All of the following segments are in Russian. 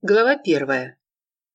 Глава первая.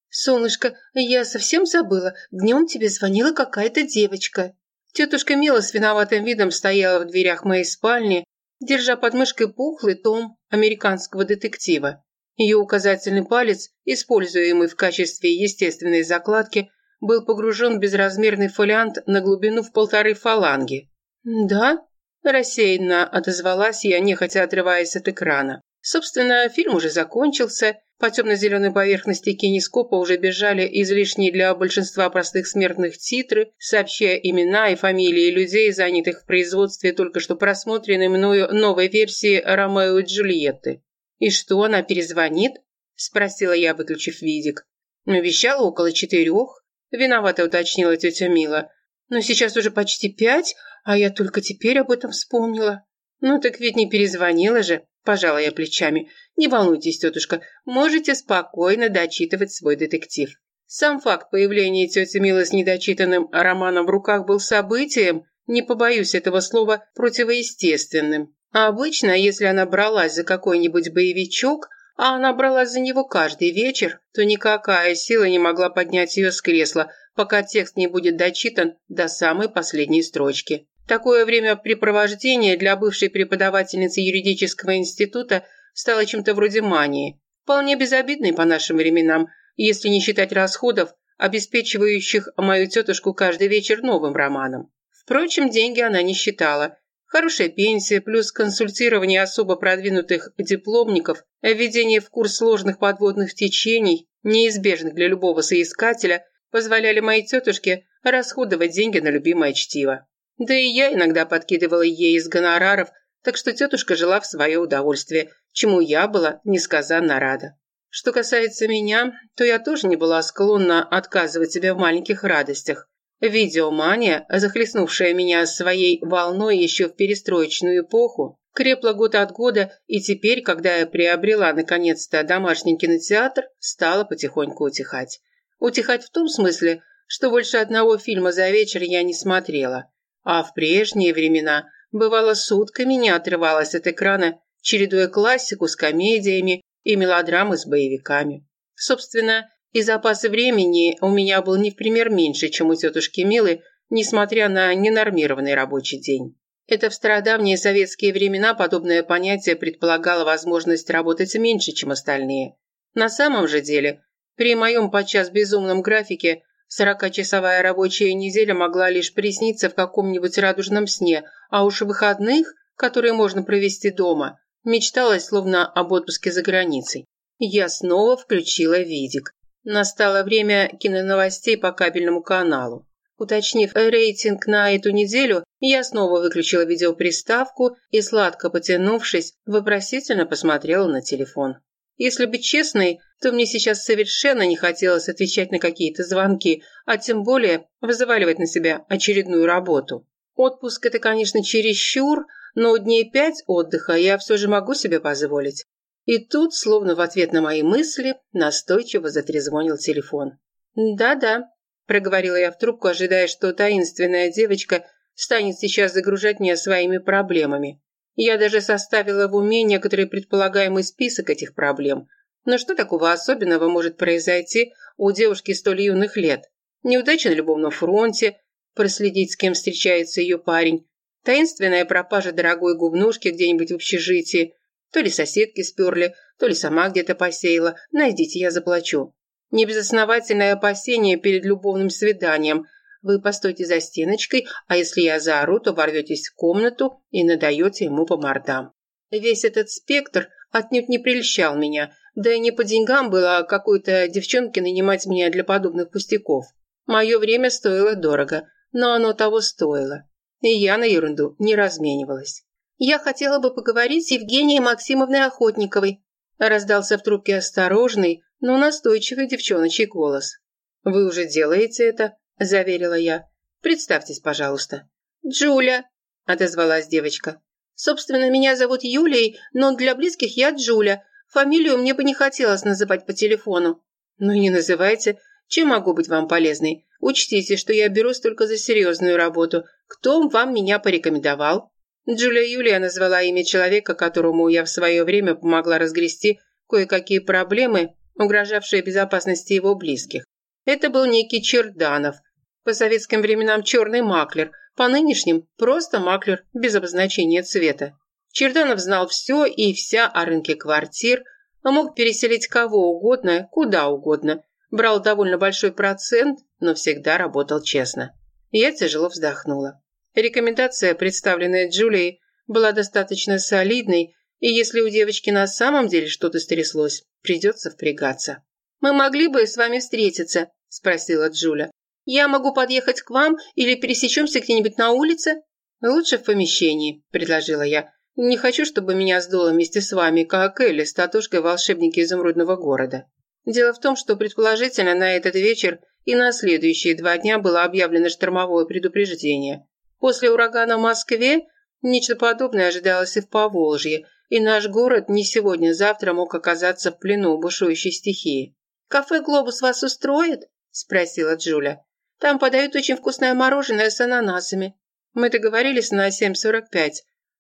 «Солнышко, я совсем забыла. Днем тебе звонила какая-то девочка». Тетушка Мила с виноватым видом стояла в дверях моей спальни, держа под мышкой пухлый том американского детектива. Ее указательный палец, используемый в качестве естественной закладки, был погружен в безразмерный фолиант на глубину в полторы фаланги. «Да?» – рассеянно отозвалась я, нехотя отрываясь от экрана. Собственно, фильм уже закончился, по темно-зеленой поверхности кинескопа уже бежали излишние для большинства простых смертных титры, сообщая имена и фамилии людей, занятых в производстве только что просмотренной мною новой версии «Ромео и Джульетты». «И что, она перезвонит?» – спросила я, выключив видик. «Вещала около четырех», – виновато уточнила тетя Мила. «Но сейчас уже почти пять, а я только теперь об этом вспомнила». «Ну так ведь не перезвонила же», Пожала я плечами. «Не волнуйтесь, тетушка, можете спокойно дочитывать свой детектив». Сам факт появления тети Милы с недочитанным романом в руках был событием, не побоюсь этого слова, противоестественным. А обычно, если она бралась за какой-нибудь боевичок, а она бралась за него каждый вечер, то никакая сила не могла поднять ее с кресла, пока текст не будет дочитан до самой последней строчки. Такое времяпрепровождение для бывшей преподавательницы юридического института стало чем-то вроде мании, вполне безобидной по нашим временам, если не считать расходов, обеспечивающих мою тетушку каждый вечер новым романом. Впрочем, деньги она не считала. Хорошая пенсия плюс консультирование особо продвинутых дипломников, введение в курс сложных подводных течений, неизбежных для любого соискателя, позволяли моей тетушке расходовать деньги на любимое чтиво. Да и я иногда подкидывала ей из гонораров, так что тетушка жила в свое удовольствие, чему я была несказанно рада. Что касается меня, то я тоже не была склонна отказывать себе в маленьких радостях. Видеомания, захлестнувшая меня своей волной еще в перестроечную эпоху, крепла год от года, и теперь, когда я приобрела наконец-то домашний кинотеатр, стала потихоньку утихать. Утихать в том смысле, что больше одного фильма за вечер я не смотрела. А в прежние времена бывало сутками не отрывалась от экрана, чередуя классику с комедиями и мелодрамы с боевиками. Собственно, и запасы времени у меня был не в пример меньше, чем у тетушки Милы, несмотря на ненормированный рабочий день. Это в стародавние советские времена подобное понятие предполагало возможность работать меньше, чем остальные. На самом же деле, при моем подчас безумном графике Сорокачасовая рабочая неделя могла лишь присниться в каком-нибудь радужном сне, а уж выходных, которые можно провести дома, мечталось словно об отпуске за границей. Я снова включила видик. Настало время киноновостей по кабельному каналу. Уточнив рейтинг на эту неделю, я снова выключила видеоприставку и, сладко потянувшись, вопросительно посмотрела на телефон. Если быть честной, то мне сейчас совершенно не хотелось отвечать на какие-то звонки, а тем более взваливать на себя очередную работу. Отпуск – это, конечно, чересчур, но дней пять отдыха я все же могу себе позволить. И тут, словно в ответ на мои мысли, настойчиво затрезвонил телефон. «Да-да», – проговорила я в трубку, ожидая, что таинственная девочка станет сейчас загружать меня своими проблемами. Я даже составила в уме некоторый предполагаемый список этих проблем. Но что такого особенного может произойти у девушки столь юных лет? Неудача на любовном фронте, проследить, с кем встречается ее парень, таинственная пропажа дорогой губнушки где-нибудь в общежитии, то ли соседки сперли, то ли сама где-то посеяла, найдите, я заплачу. Небезосновательное опасение перед любовным свиданием, вы постойте за стеночкой, а если я заору, то ворветесь в комнату и надаете ему по мордам. Весь этот спектр отнюдь не прельщал меня, да и не по деньгам было какой-то девчонке нанимать меня для подобных пустяков. Мое время стоило дорого, но оно того стоило. И я на ерунду не разменивалась. «Я хотела бы поговорить с Евгенией Максимовной Охотниковой», раздался в трубке осторожный, но настойчивый девчоночий голос. «Вы уже делаете это?» – заверила я. «Представьтесь, пожалуйста». «Джуля», – отозвалась девочка. «Собственно, меня зовут Юлией, но для близких я Джуля. Фамилию мне бы не хотелось называть по телефону». «Ну не называйте. Чем могу быть вам полезной? Учтите, что я берусь только за серьезную работу. Кто вам меня порекомендовал?» Джулия Юлия назвала имя человека, которому я в свое время помогла разгрести кое-какие проблемы угрожавшие безопасности его близких. Это был некий Черданов, по советским временам черный маклер, по нынешним просто маклер без обозначения цвета. Черданов знал все и вся о рынке квартир, а мог переселить кого угодно, куда угодно, брал довольно большой процент, но всегда работал честно. Я тяжело вздохнула. Рекомендация, представленная Джулией, была достаточно солидной, и если у девочки на самом деле что-то стряслось, придется впрягаться. «Мы могли бы с вами встретиться?» – спросила Джуля. «Я могу подъехать к вам или пересечемся где-нибудь на улице?» «Лучше в помещении», – предложила я. «Не хочу, чтобы меня сдуло вместе с вами, как Элли с татушкой волшебники изумрудного города». Дело в том, что предположительно на этот вечер и на следующие два дня было объявлено штормовое предупреждение. После урагана в Москве нечто подобное ожидалось и в Поволжье, и наш город не сегодня-завтра мог оказаться в плену бушующей стихии. «Кафе «Глобус» вас устроит?» – спросила Джуля. «Там подают очень вкусное мороженое с ананасами. Мы договорились на 7.45.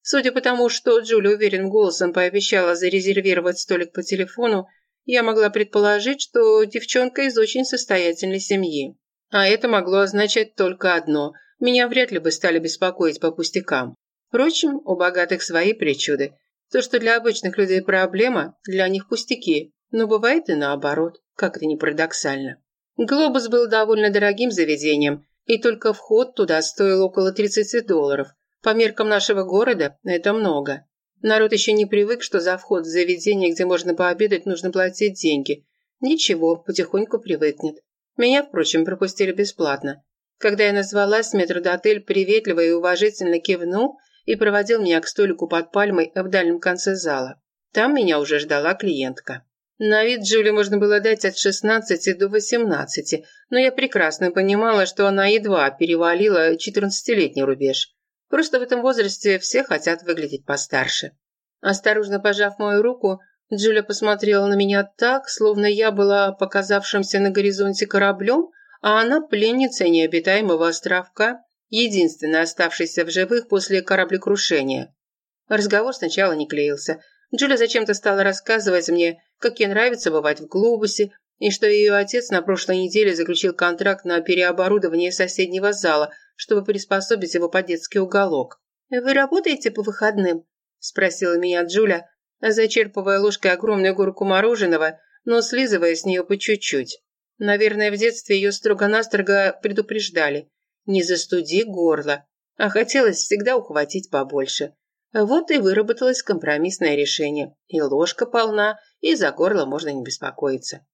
Судя по тому, что Джуля уверенным голосом пообещала зарезервировать столик по телефону, я могла предположить, что девчонка из очень состоятельной семьи. А это могло означать только одно – меня вряд ли бы стали беспокоить по пустякам. Впрочем, у богатых свои причуды. То, что для обычных людей проблема, для них пустяки. Но бывает и наоборот, как это ни парадоксально. «Глобус» был довольно дорогим заведением, и только вход туда стоил около 30 долларов. По меркам нашего города это много. Народ еще не привык, что за вход в заведение, где можно пообедать, нужно платить деньги. Ничего, потихоньку привыкнет. Меня, впрочем, пропустили бесплатно. Когда я назвалась, метрдотель приветливо и уважительно кивнул и проводил меня к столику под пальмой в дальнем конце зала. Там меня уже ждала клиентка. На вид Джули можно было дать от 16 до 18, но я прекрасно понимала, что она едва перевалила 14-летний рубеж. Просто в этом возрасте все хотят выглядеть постарше. Осторожно пожав мою руку, Джуля посмотрела на меня так, словно я была показавшимся на горизонте кораблем, а она пленница необитаемого островка, единственная оставшаяся в живых после кораблекрушения. Разговор сначала не клеился. Джуля зачем-то стала рассказывать мне, как ей нравится бывать в глобусе, и что ее отец на прошлой неделе заключил контракт на переоборудование соседнего зала – чтобы приспособить его под детский уголок. «Вы работаете по выходным?» – спросила меня Джуля, зачерпывая ложкой огромную горку мороженого, но слизывая с нее по чуть-чуть. Наверное, в детстве ее строго-настрого предупреждали. «Не застуди горло», а хотелось всегда ухватить побольше. Вот и выработалось компромиссное решение. И ложка полна, и за горло можно не беспокоиться.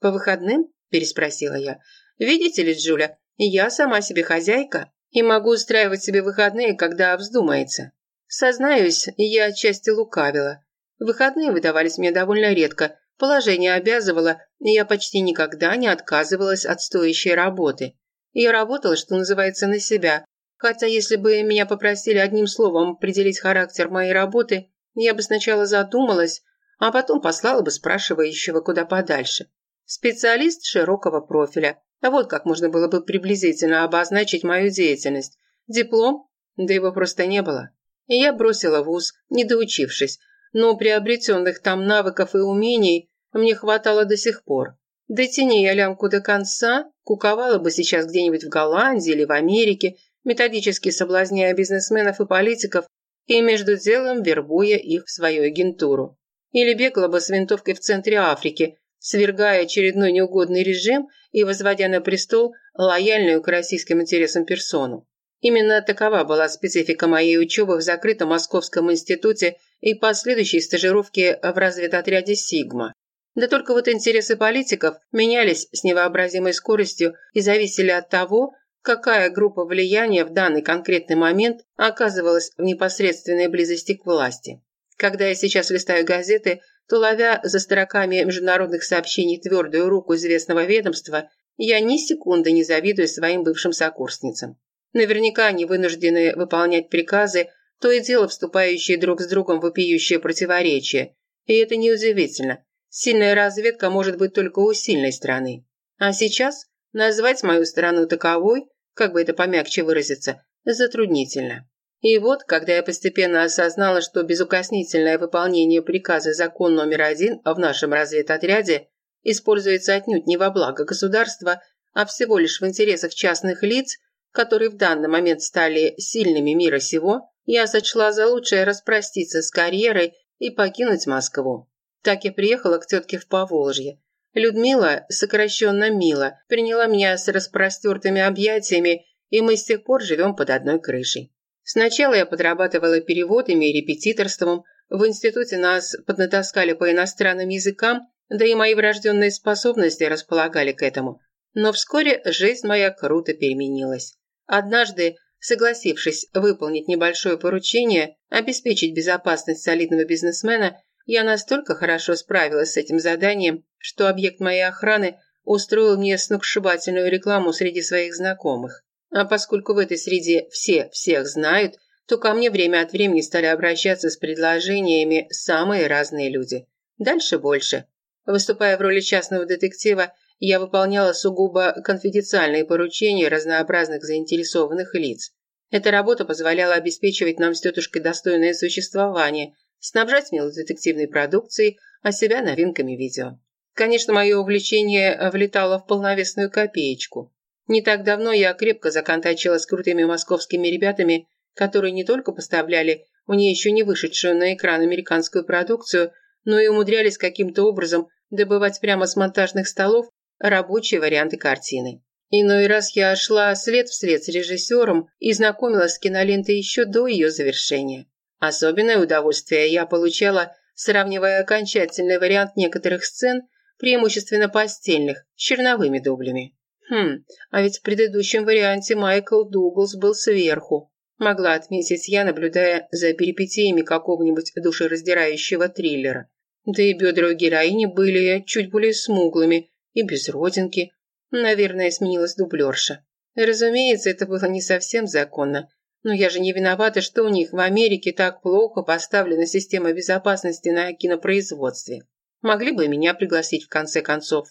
«По выходным?» – переспросила я. «Видите ли, Джуля, я сама себе хозяйка и могу устраивать себе выходные, когда вздумается. Сознаюсь, я отчасти лукавила. Выходные выдавались мне довольно редко, положение обязывало, и я почти никогда не отказывалась от стоящей работы. Я работала, что называется, на себя, хотя если бы меня попросили одним словом определить характер моей работы, я бы сначала задумалась, а потом послала бы спрашивающего куда подальше. Специалист широкого профиля, а вот как можно было бы приблизительно обозначить мою деятельность. Диплом? Да его просто не было. И я бросила вуз, не доучившись, но приобретенных там навыков и умений мне хватало до сих пор. Дотяни я лямку до конца, куковала бы сейчас где-нибудь в Голландии или в Америке, методически соблазняя бизнесменов и политиков и между делом вербуя их в свою агентуру. Или бегала бы с винтовкой в центре Африки, свергая очередной неугодный режим и возводя на престол лояльную к российским интересам персону. Именно такова была специфика моей учебы в закрытом Московском институте и последующей стажировки в разведотряде «Сигма». Да только вот интересы политиков менялись с невообразимой скоростью и зависели от того, какая группа влияния в данный конкретный момент оказывалась в непосредственной близости к власти. Когда я сейчас листаю газеты, то, ловя за строками международных сообщений твердую руку известного ведомства, я ни секунды не завидую своим бывшим сокурсницам. Наверняка они вынуждены выполнять приказы, то и дело вступающие друг с другом в вопиющее противоречие. И это неудивительно. Сильная разведка может быть только у сильной страны. А сейчас назвать мою страну таковой, как бы это помягче выразиться, затруднительно. И вот, когда я постепенно осознала, что безукоснительное выполнение приказа закон номер один в нашем разведотряде используется отнюдь не во благо государства, а всего лишь в интересах частных лиц, которые в данный момент стали сильными мира сего, я сочла за лучшее распроститься с карьерой и покинуть Москву. Так я приехала к тетке в Поволжье. Людмила, сокращенно Мила, приняла меня с распростертыми объятиями, и мы с тех пор живем под одной крышей. Сначала я подрабатывала переводами и репетиторством, в институте нас поднатаскали по иностранным языкам, да и мои врожденные способности располагали к этому. Но вскоре жизнь моя круто переменилась. Однажды, согласившись выполнить небольшое поручение, обеспечить безопасность солидного бизнесмена, я настолько хорошо справилась с этим заданием, что объект моей охраны устроил мне сногсшибательную рекламу среди своих знакомых. А поскольку в этой среде все всех знают, то ко мне время от времени стали обращаться с предложениями самые разные люди. Дальше больше. Выступая в роли частного детектива, я выполняла сугубо конфиденциальные поручения разнообразных заинтересованных лиц. Эта работа позволяла обеспечивать нам с тетушкой достойное существование, снабжать милой детективной продукцией, а себя новинками видео. Конечно, мое увлечение влетало в полновесную копеечку. Не так давно я крепко законтачила с крутыми московскими ребятами, которые не только поставляли мне еще не вышедшую на экран американскую продукцию, но и умудрялись каким-то образом добывать прямо с монтажных столов рабочие варианты картины. Иной раз я шла след вслед с режиссером и знакомилась с кинолентой еще до ее завершения. Особенное удовольствие я получала, сравнивая окончательный вариант некоторых сцен, преимущественно постельных, с черновыми дублями. Хм, а ведь в предыдущем варианте Майкл Дуглас был сверху. Могла отметить я, наблюдая за перипетиями какого-нибудь душераздирающего триллера. Да и бедра у героини были чуть более смуглыми, и без родинки. Наверное, сменилась дублерша. Разумеется, это было не совсем законно. Но я же не виновата, что у них в Америке так плохо поставлена система безопасности на кинопроизводстве. Могли бы меня пригласить в конце концов.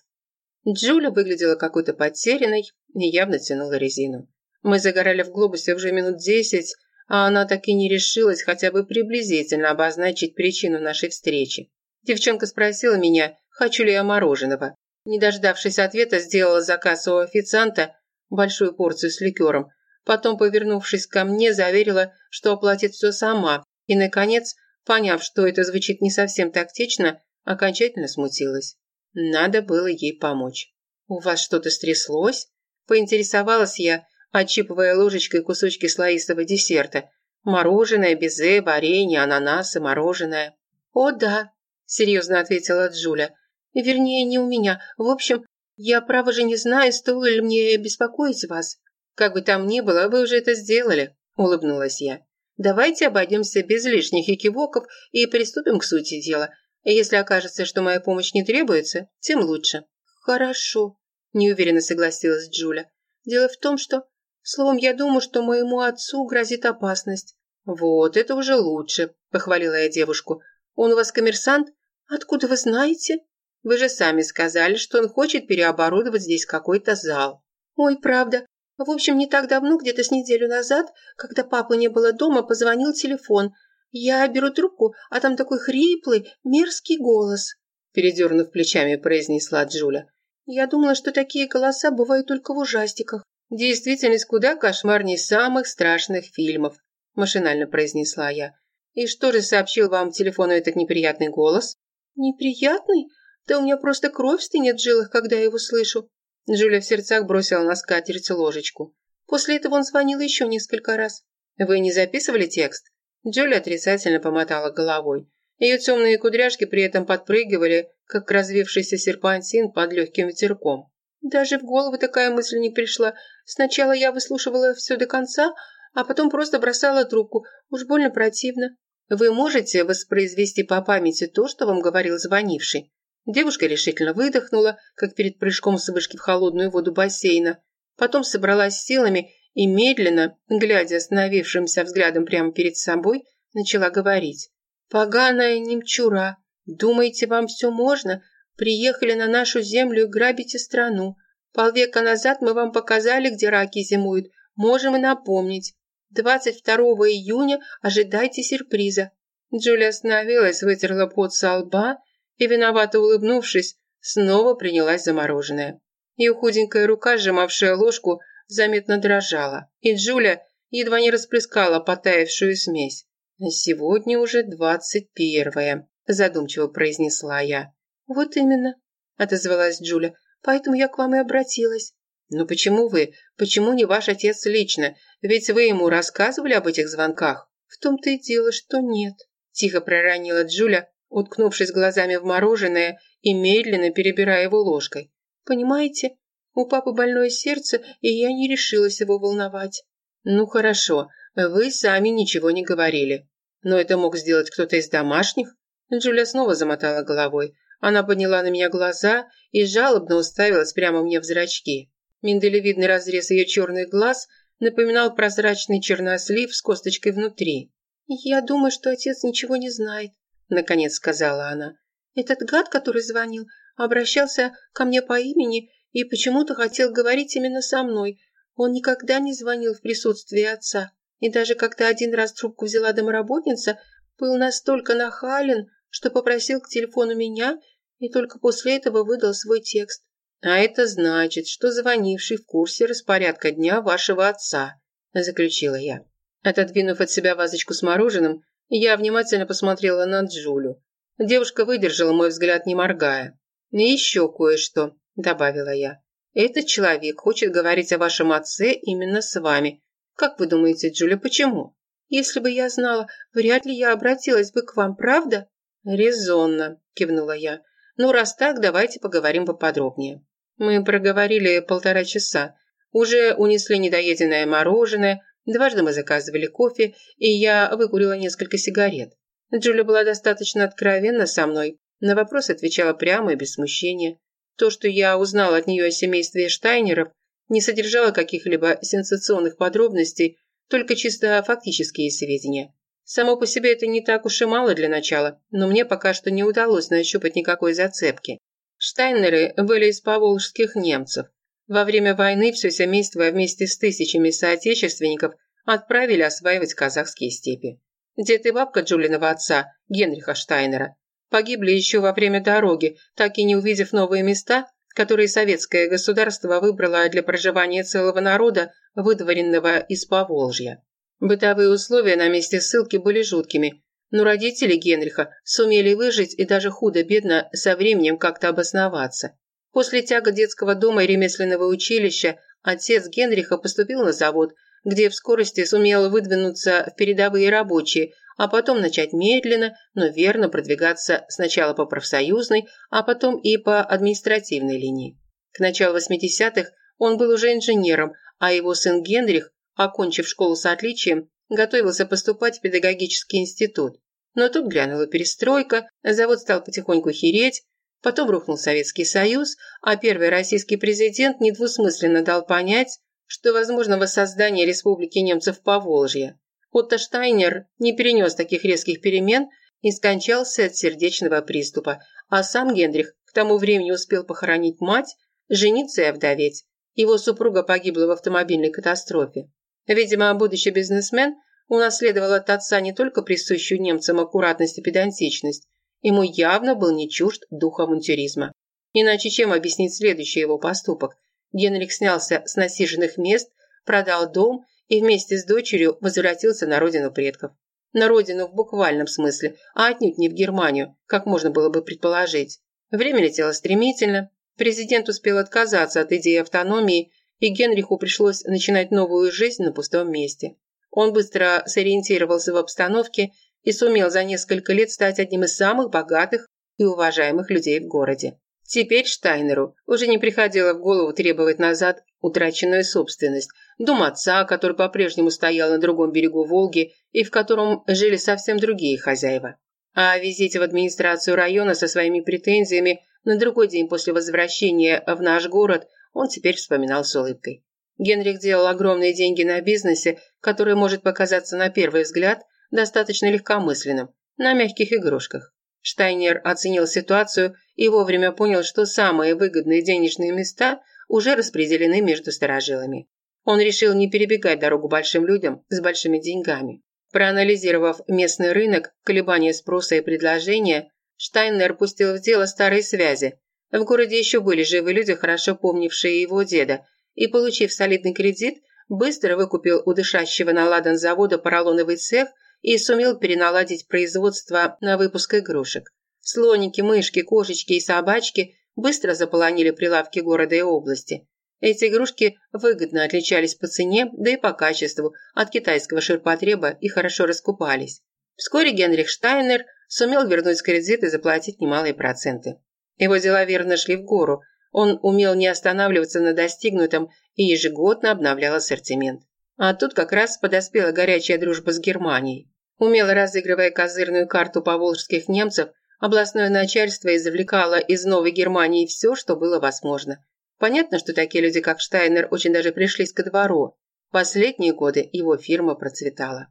Джуля выглядела какой-то потерянной и явно тянула резину. Мы загорали в глобусе уже минут десять, а она так и не решилась хотя бы приблизительно обозначить причину нашей встречи. Девчонка спросила меня, хочу ли я мороженого. Не дождавшись ответа, сделала заказ у официанта, большую порцию с ликером. Потом, повернувшись ко мне, заверила, что оплатит все сама. И, наконец, поняв, что это звучит не совсем тактично, окончательно смутилась. Надо было ей помочь. «У вас что-то стряслось?» Поинтересовалась я, отщипывая ложечкой кусочки слоистого десерта. Мороженое, безе, варенье, ананасы, мороженое. «О, да», – серьезно ответила Джуля. Вернее, не у меня. В общем, я, право же, не знаю, стоило ли мне беспокоить вас. Как бы там ни было, вы уже это сделали, улыбнулась я. Давайте обойдемся без лишних экивоков и приступим к сути дела. Если окажется, что моя помощь не требуется, тем лучше. Хорошо, неуверенно согласилась Джуля. Дело в том, что... Словом, я думаю, что моему отцу грозит опасность. Вот, это уже лучше, похвалила я девушку. Он у вас коммерсант? Откуда вы знаете? Вы же сами сказали, что он хочет переоборудовать здесь какой-то зал. Ой, правда. В общем, не так давно, где-то с неделю назад, когда папы не было дома, позвонил телефон. Я беру трубку, а там такой хриплый, мерзкий голос. Передернув плечами, произнесла Джуля. Я думала, что такие голоса бывают только в ужастиках. Действительность куда кошмарней самых страшных фильмов, машинально произнесла я. И что же сообщил вам телефону этот неприятный голос? Неприятный? Да у меня просто кровь стынет в жилах, когда я его слышу. Джулия в сердцах бросила на скатерть ложечку. После этого он звонил еще несколько раз. Вы не записывали текст? Джулия отрицательно помотала головой. Ее темные кудряшки при этом подпрыгивали, как развившийся серпантин под легким ветерком. Даже в голову такая мысль не пришла. Сначала я выслушивала все до конца, а потом просто бросала трубку. Уж больно противно. Вы можете воспроизвести по памяти то, что вам говорил звонивший? Девушка решительно выдохнула, как перед прыжком с вышки в холодную воду бассейна. Потом собралась силами и медленно, глядя остановившимся взглядом прямо перед собой, начала говорить. «Поганая немчура! Думаете, вам все можно? Приехали на нашу землю и грабите страну. Полвека назад мы вам показали, где раки зимуют. Можем и напомнить. 22 июня ожидайте сюрприза». Джулия остановилась, вытерла пот со лба и, виновато улыбнувшись, снова принялась за мороженое. Ее худенькая рука, сжимавшая ложку, заметно дрожала, и Джуля едва не расплескала потаявшую смесь. «Сегодня уже двадцать первое», – задумчиво произнесла я. «Вот именно», – отозвалась Джуля, – «поэтому я к вам и обратилась». «Ну почему вы? Почему не ваш отец лично? Ведь вы ему рассказывали об этих звонках?» «В том-то и дело, что нет», – тихо проронила Джуля, уткнувшись глазами в мороженое и медленно перебирая его ложкой. «Понимаете, у папы больное сердце, и я не решилась его волновать». «Ну хорошо, вы сами ничего не говорили. Но это мог сделать кто-то из домашних?» Джулия снова замотала головой. Она подняла на меня глаза и жалобно уставилась прямо мне в зрачки. Миндалевидный разрез ее черных глаз напоминал прозрачный чернослив с косточкой внутри. «Я думаю, что отец ничего не знает», – наконец сказала она. «Этот гад, который звонил, обращался ко мне по имени и почему-то хотел говорить именно со мной. Он никогда не звонил в присутствии отца. И даже когда один раз трубку взяла домработница, был настолько нахален, что попросил к телефону меня и только после этого выдал свой текст. «А это значит, что звонивший в курсе распорядка дня вашего отца», – заключила я. Отодвинув от себя вазочку с мороженым, я внимательно посмотрела на Джулю. Девушка выдержала мой взгляд, не моргая. «И еще кое-что», – добавила я. «Этот человек хочет говорить о вашем отце именно с вами. Как вы думаете, Джуля, почему?» «Если бы я знала, вряд ли я обратилась бы к вам, правда?» «Резонно», – кивнула я. «Ну, раз так, давайте поговорим поподробнее». Мы проговорили полтора часа. Уже унесли недоеденное мороженое, дважды мы заказывали кофе, и я выкурила несколько сигарет. Джулия была достаточно откровенна со мной, на вопрос отвечала прямо и без смущения. То, что я узнала от нее о семействе Штайнеров, не содержало каких-либо сенсационных подробностей, только чисто фактические сведения. Само по себе это не так уж и мало для начала, но мне пока что не удалось нащупать никакой зацепки. Штайнеры были из поволжских немцев. Во время войны все семейство вместе с тысячами соотечественников отправили осваивать казахские степи. Дед и бабка Джулиного отца, Генриха Штайнера, погибли еще во время дороги, так и не увидев новые места, которые советское государство выбрало для проживания целого народа, выдворенного из Поволжья. Бытовые условия на месте ссылки были жуткими, но родители Генриха сумели выжить и даже худо-бедно со временем как-то обосноваться. После тяга детского дома и ремесленного училища отец Генриха поступил на завод, где в скорости сумел выдвинуться в передовые рабочие, а потом начать медленно, но верно продвигаться сначала по профсоюзной, а потом и по административной линии. К началу 80-х он был уже инженером, а его сын Генрих окончив школу с отличием, готовился поступать в педагогический институт. Но тут глянула перестройка, завод стал потихоньку хереть, потом рухнул Советский Союз, а первый российский президент недвусмысленно дал понять, что возможно воссоздание республики немцев по Волжье. Отто Штайнер не перенес таких резких перемен и скончался от сердечного приступа, а сам Генрих к тому времени успел похоронить мать, жениться и овдоветь. Его супруга погибла в автомобильной катастрофе. Видимо, будущий бизнесмен унаследовал от отца не только присущую немцам аккуратность и педантичность, ему явно был не чужд дух авантюризма. Иначе чем объяснить следующий его поступок? Генрих снялся с насиженных мест, продал дом и вместе с дочерью возвратился на родину предков. На родину в буквальном смысле, а отнюдь не в Германию, как можно было бы предположить. Время летело стремительно. Президент успел отказаться от идеи автономии и Генриху пришлось начинать новую жизнь на пустом месте. Он быстро сориентировался в обстановке и сумел за несколько лет стать одним из самых богатых и уважаемых людей в городе. Теперь Штайнеру уже не приходило в голову требовать назад утраченную собственность, дом отца, который по-прежнему стоял на другом берегу Волги и в котором жили совсем другие хозяева. А о визите в администрацию района со своими претензиями на другой день после возвращения в наш город он теперь вспоминал с улыбкой. Генрих делал огромные деньги на бизнесе, который может показаться на первый взгляд достаточно легкомысленным, на мягких игрушках. Штайнер оценил ситуацию и вовремя понял, что самые выгодные денежные места уже распределены между сторожилами. Он решил не перебегать дорогу большим людям с большими деньгами. Проанализировав местный рынок, колебания спроса и предложения, Штайнер пустил в дело старые связи, В городе еще были живы люди, хорошо помнившие его деда, и, получив солидный кредит, быстро выкупил у дышащего на ладан завода поролоновый цех и сумел переналадить производство на выпуск игрушек. Слоники, мышки, кошечки и собачки быстро заполонили прилавки города и области. Эти игрушки выгодно отличались по цене, да и по качеству от китайского ширпотреба и хорошо раскупались. Вскоре Генрих Штайнер сумел вернуть кредит и заплатить немалые проценты. Его дела верно шли в гору. Он умел не останавливаться на достигнутом и ежегодно обновлял ассортимент. А тут как раз подоспела горячая дружба с Германией. Умело разыгрывая козырную карту поволжских немцев, областное начальство извлекало из Новой Германии все, что было возможно. Понятно, что такие люди, как Штайнер, очень даже пришлись ко двору. Последние годы его фирма процветала.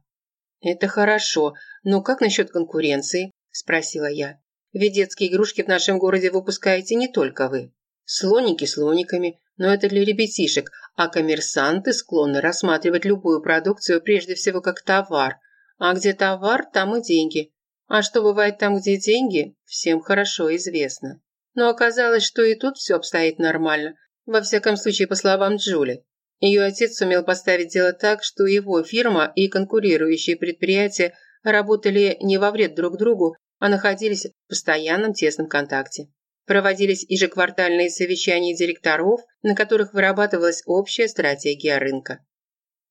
«Это хорошо, но как насчет конкуренции?» – спросила я. «Ведь детские игрушки в нашем городе выпускаете не только вы. Слоники слониками, но это для ребятишек, а коммерсанты склонны рассматривать любую продукцию прежде всего как товар. А где товар, там и деньги. А что бывает там, где деньги, всем хорошо известно. Но оказалось, что и тут все обстоит нормально. Во всяком случае, по словам Джули. Ее отец сумел поставить дело так, что его фирма и конкурирующие предприятия работали не во вред друг другу, а находились в постоянном тесном контакте. Проводились ежеквартальные совещания директоров, на которых вырабатывалась общая стратегия рынка.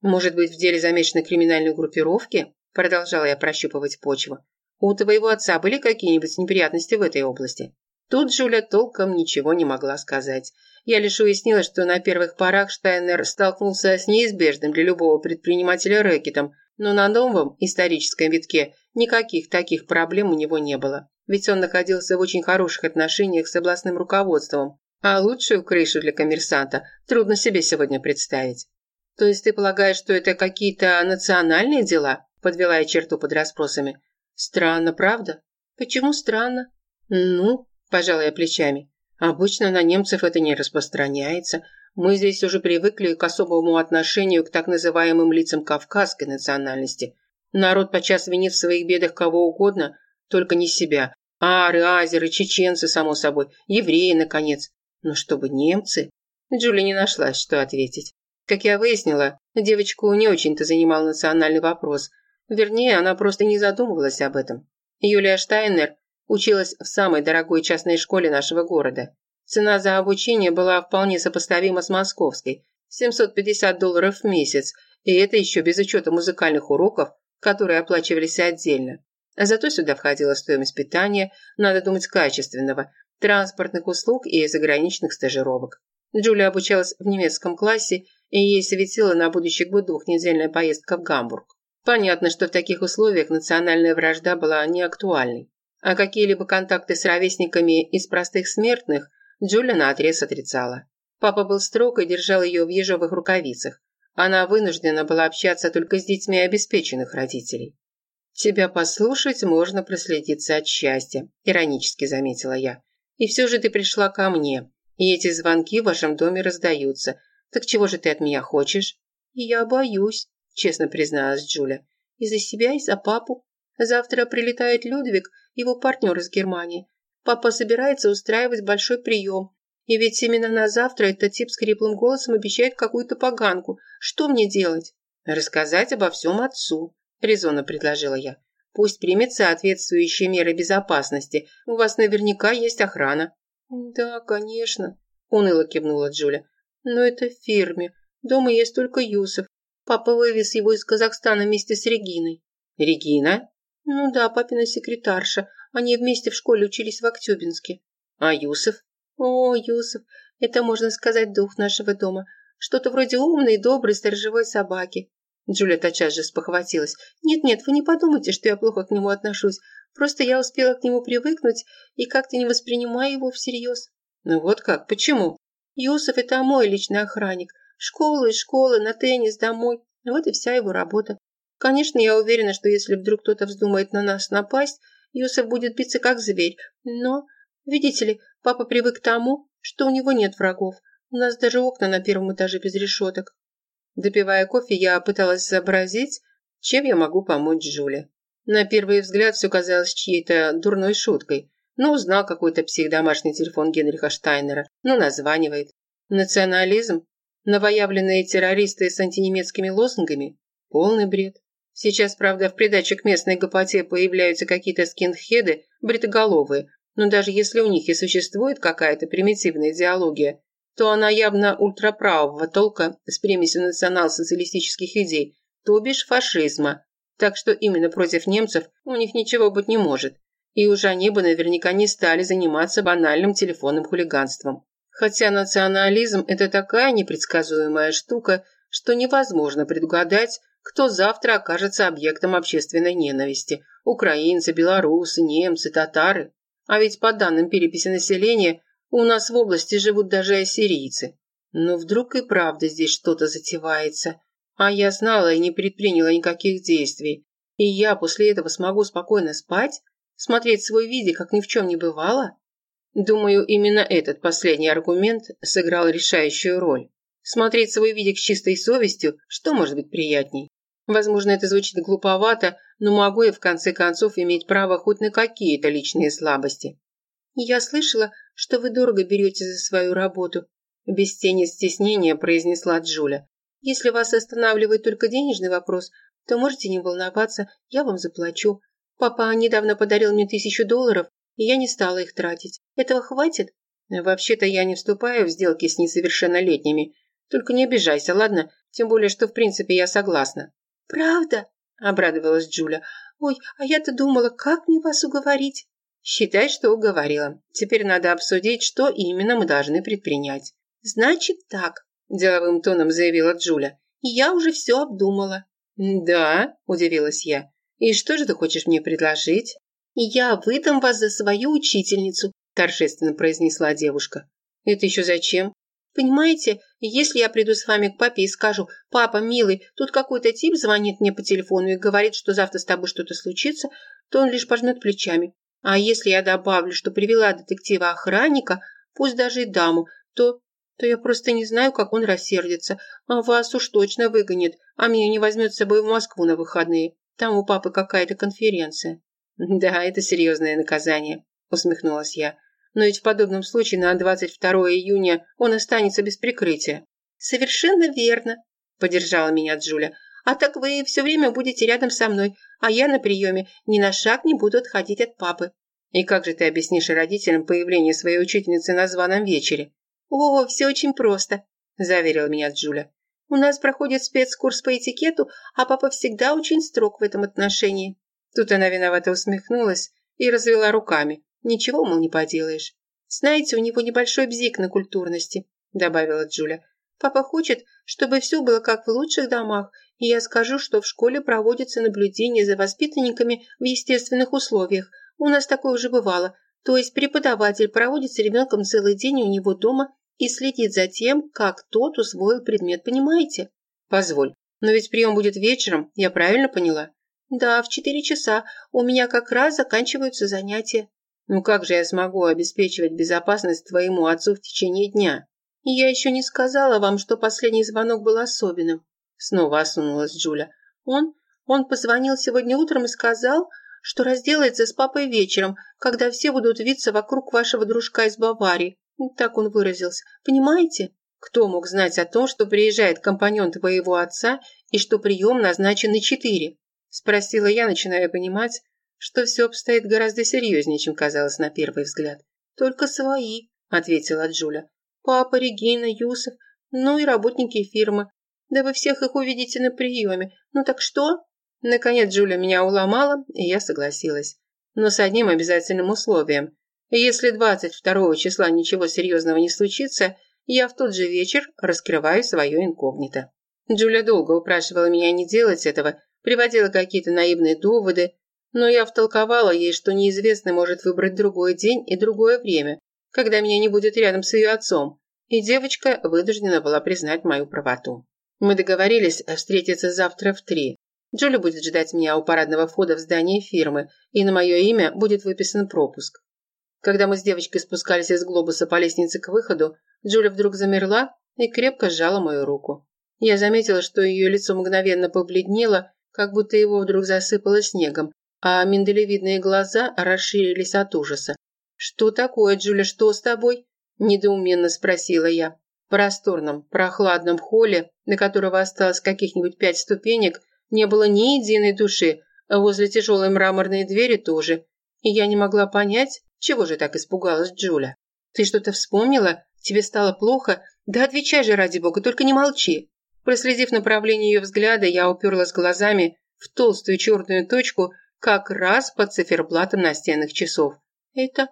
«Может быть, в деле замешаны криминальные группировки?» Продолжала я прощупывать почву. «У твоего отца были какие-нибудь неприятности в этой области?» Тут Жуля толком ничего не могла сказать. Я лишь уяснила, что на первых порах Штайнер столкнулся с неизбежным для любого предпринимателя рэкетом, но на новом историческом витке никаких таких проблем у него не было. Ведь он находился в очень хороших отношениях с областным руководством, а лучшую крышу для коммерсанта трудно себе сегодня представить. То есть ты полагаешь, что это какие-то национальные дела? Подвела я черту под расспросами. Странно, правда? Почему странно? Ну, пожала я плечами. Обычно на немцев это не распространяется. Мы здесь уже привыкли к особому отношению к так называемым лицам кавказской национальности. Народ подчас винит в своих бедах кого угодно, только не себя. Ары, азеры, чеченцы, само собой, евреи, наконец. Но чтобы немцы... Джули не нашлась, что ответить. Как я выяснила, девочку не очень-то занимал национальный вопрос. Вернее, она просто не задумывалась об этом. Юлия Штайнер Училась в самой дорогой частной школе нашего города. Цена за обучение была вполне сопоставима с московской – 750 долларов в месяц, и это еще без учета музыкальных уроков, которые оплачивались отдельно. Зато сюда входила стоимость питания, надо думать, качественного, транспортных услуг и заграничных стажировок. Джулия обучалась в немецком классе, и ей светила на будущий год двухнедельная поездка в Гамбург. Понятно, что в таких условиях национальная вражда была не актуальной а какие-либо контакты с ровесниками из простых смертных Джулия наотрез отрицала. Папа был строг и держал ее в ежовых рукавицах. Она вынуждена была общаться только с детьми обеспеченных родителей. «Тебя послушать можно проследиться от счастья», – иронически заметила я. «И все же ты пришла ко мне, и эти звонки в вашем доме раздаются. Так чего же ты от меня хочешь?» «Я боюсь», – честно призналась Джуля. «И за себя, и за папу. Завтра прилетает Людвиг, его партнер из Германии. Папа собирается устраивать большой прием. И ведь именно на завтра этот тип с хриплым голосом обещает какую-то поганку. Что мне делать? Рассказать обо всем отцу, резонно предложила я. Пусть примет соответствующие меры безопасности. У вас наверняка есть охрана. Да, конечно, уныло кивнула Джуля. Но это в фирме. Дома есть только Юсов. Папа вывез его из Казахстана вместе с Региной. Регина? Ну да, папина секретарша. Они вместе в школе учились в Актюбинске. А Юсов? О, Юсов, это, можно сказать, дух нашего дома. Что-то вроде умной, доброй, сторожевой собаки. Джулия тотчас же спохватилась. «Нет-нет, вы не подумайте, что я плохо к нему отношусь. Просто я успела к нему привыкнуть и как-то не воспринимаю его всерьез». «Ну вот как? Почему?» «Юсов – это мой личный охранник. Школа из школы, на теннис, домой. Вот и вся его работа. Конечно, я уверена, что если вдруг кто-то вздумает на нас напасть, Юсов будет биться как зверь. Но, видите ли, папа привык к тому, что у него нет врагов. У нас даже окна на первом этаже без решеток. Допивая кофе, я пыталась сообразить, чем я могу помочь Джуле. На первый взгляд все казалось чьей-то дурной шуткой. Ну, узнал какой-то псих домашний телефон Генриха Штайнера. Ну, названивает. Национализм? Новоявленные террористы с антинемецкими лозунгами? Полный бред. Сейчас, правда, в придачу к местной гопоте появляются какие-то скинхеды, бритоголовые, но даже если у них и существует какая-то примитивная идеология, то она явно ультраправого толка с примесью национал-социалистических идей, то бишь фашизма. Так что именно против немцев у них ничего быть не может. И уже они бы наверняка не стали заниматься банальным телефонным хулиганством. Хотя национализм – это такая непредсказуемая штука, что невозможно предугадать, кто завтра окажется объектом общественной ненависти. Украинцы, белорусы, немцы, татары. А ведь по данным переписи населения, у нас в области живут даже ассирийцы. Но вдруг и правда здесь что-то затевается. А я знала и не предприняла никаких действий. И я после этого смогу спокойно спать? Смотреть свой виде, как ни в чем не бывало? Думаю, именно этот последний аргумент сыграл решающую роль. Смотреть свой видик с чистой совестью, что может быть приятней? Возможно, это звучит глуповато, но могу я в конце концов иметь право хоть на какие-то личные слабости. Я слышала, что вы дорого берете за свою работу, без тени стеснения произнесла Джуля. Если вас останавливает только денежный вопрос, то можете не волноваться, я вам заплачу. Папа недавно подарил мне тысячу долларов, и я не стала их тратить. Этого хватит? Вообще-то я не вступаю в сделки с несовершеннолетними. Только не обижайся, ладно? Тем более, что в принципе я согласна. Правда? Обрадовалась Джуля. Ой, а я-то думала, как мне вас уговорить? Считай, что уговорила. Теперь надо обсудить, что именно мы должны предпринять. Значит так, деловым тоном заявила Джуля. Я уже все обдумала. Да, удивилась я. И что же ты хочешь мне предложить? «Я выдам вас за свою учительницу», – торжественно произнесла девушка. «Это еще зачем?» «Понимаете, если я приду с вами к папе и скажу, «Папа, милый, тут какой-то тип звонит мне по телефону и говорит, что завтра с тобой что-то случится», то он лишь пожмет плечами. А если я добавлю, что привела детектива-охранника, пусть даже и даму, то... то я просто не знаю, как он рассердится. А вас уж точно выгонит, а меня не возьмет с собой в Москву на выходные. Там у папы какая-то конференция. «Да, это серьезное наказание», – усмехнулась я. «Но ведь в подобном случае на 22 июня он останется без прикрытия». «Совершенно верно», – поддержала меня Джуля. «А так вы все время будете рядом со мной, а я на приеме ни на шаг не буду отходить от папы». «И как же ты объяснишь родителям появление своей учительницы на званом вечере?» «О, все очень просто», – заверила меня Джуля. «У нас проходит спецкурс по этикету, а папа всегда очень строг в этом отношении». Тут она виновато усмехнулась и развела руками. Ничего, мол, не поделаешь. Знаете, у него небольшой бзик на культурности, добавила Джуля. Папа хочет, чтобы все было как в лучших домах, и я скажу, что в школе проводится наблюдение за воспитанниками в естественных условиях. У нас такое уже бывало. То есть преподаватель проводит с ребенком целый день у него дома и следит за тем, как тот усвоил предмет, понимаете? Позволь, но ведь прием будет вечером, я правильно поняла? «Да, в четыре часа. У меня как раз заканчиваются занятия». «Ну как же я смогу обеспечивать безопасность твоему отцу в течение дня?» «Я еще не сказала вам, что последний звонок был особенным». Снова осунулась Джуля. «Он... он позвонил сегодня утром и сказал, что разделается с папой вечером, когда все будут виться вокруг вашего дружка из Баварии. Так он выразился. Понимаете?» Кто мог знать о том, что приезжает компаньон твоего отца и что прием назначен на четыре? Спросила я, начиная понимать, что все обстоит гораздо серьезнее, чем казалось на первый взгляд. «Только свои», — ответила Джуля. «Папа, Регина, Юсов, ну и работники фирмы. Да вы всех их увидите на приеме. Ну так что?» Наконец Джуля меня уломала, и я согласилась. Но с одним обязательным условием. Если 22 числа ничего серьезного не случится, я в тот же вечер раскрываю свое инкогнито. Джуля долго упрашивала меня не делать этого, приводила какие-то наивные доводы, но я втолковала ей, что неизвестный может выбрать другой день и другое время, когда меня не будет рядом с ее отцом, и девочка вынуждена была признать мою правоту. Мы договорились встретиться завтра в три. Джоли будет ждать меня у парадного входа в здание фирмы, и на мое имя будет выписан пропуск. Когда мы с девочкой спускались из глобуса по лестнице к выходу, Джуля вдруг замерла и крепко сжала мою руку. Я заметила, что ее лицо мгновенно побледнело, как будто его вдруг засыпало снегом, а миндалевидные глаза расширились от ужаса. «Что такое, Джуля, что с тобой?» – недоуменно спросила я. В просторном, прохладном холле, на которого осталось каких-нибудь пять ступенек, не было ни единой души, а возле тяжелой мраморной двери тоже. И я не могла понять, чего же так испугалась Джуля. «Ты что-то вспомнила? Тебе стало плохо? Да отвечай же, ради бога, только не молчи!» Проследив направление ее взгляда, я уперлась глазами в толстую черную точку как раз под циферблатом настенных часов. «Это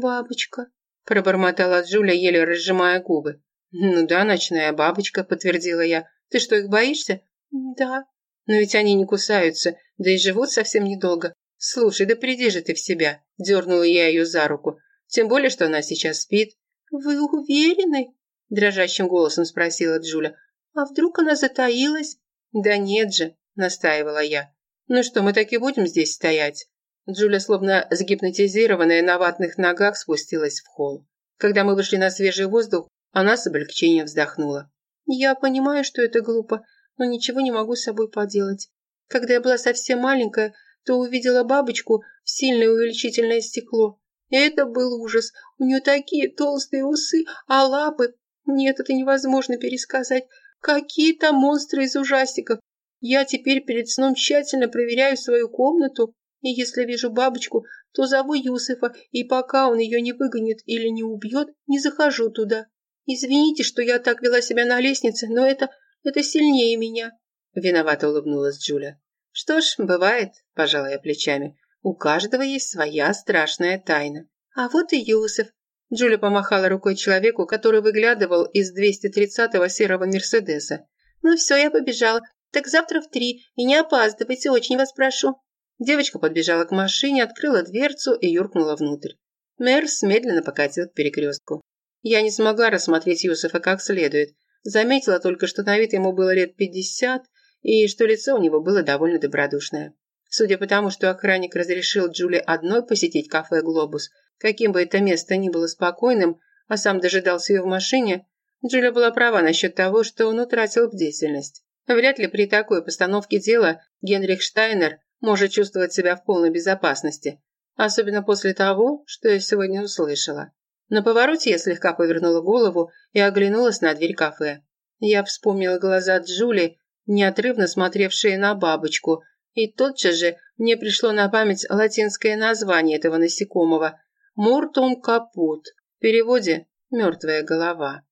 бабочка», – пробормотала Джуля, еле разжимая губы. «Ну да, ночная бабочка», – подтвердила я. «Ты что, их боишься?» «Да». «Но ведь они не кусаются, да и живут совсем недолго. Слушай, да приди же ты в себя», – дернула я ее за руку. «Тем более, что она сейчас спит». «Вы уверены?» – дрожащим голосом спросила Джуля. «А вдруг она затаилась?» «Да нет же», – настаивала я. «Ну что, мы так и будем здесь стоять?» Джуля, словно загипнотизированная на ватных ногах, спустилась в холл. Когда мы вышли на свежий воздух, она с облегчением вздохнула. «Я понимаю, что это глупо, но ничего не могу с собой поделать. Когда я была совсем маленькая, то увидела бабочку в сильное увеличительное стекло. И это был ужас. У нее такие толстые усы, а лапы... Нет, это невозможно пересказать. Какие-то монстры из ужастиков. Я теперь перед сном тщательно проверяю свою комнату, и если вижу бабочку, то зову Юсефа, и пока он ее не выгонит или не убьет, не захожу туда. Извините, что я так вела себя на лестнице, но это... это сильнее меня. Виновато улыбнулась Джуля. Что ж, бывает, пожала я плечами. У каждого есть своя страшная тайна. А вот и Юсеф. Джуля помахала рукой человеку, который выглядывал из 230-го серого Мерседеса. «Ну все, я побежала. Так завтра в три. И не опаздывайте, очень вас прошу». Девочка подбежала к машине, открыла дверцу и юркнула внутрь. Мерс медленно покатил к перекрестку. Я не смогла рассмотреть Юсефа как следует. Заметила только, что на вид ему было лет пятьдесят, и что лицо у него было довольно добродушное. Судя по тому, что охранник разрешил Джуле одной посетить кафе «Глобус», каким бы это место ни было спокойным, а сам дожидался ее в машине, Джуля была права насчет того, что он утратил бдительность. Вряд ли при такой постановке дела Генрих Штайнер может чувствовать себя в полной безопасности, особенно после того, что я сегодня услышала. На повороте я слегка повернула голову и оглянулась на дверь кафе. Я вспомнила глаза Джули, неотрывно смотревшие на бабочку, и тотчас же мне пришло на память латинское название этого насекомого – Муртум капут, в переводе «мертвая голова».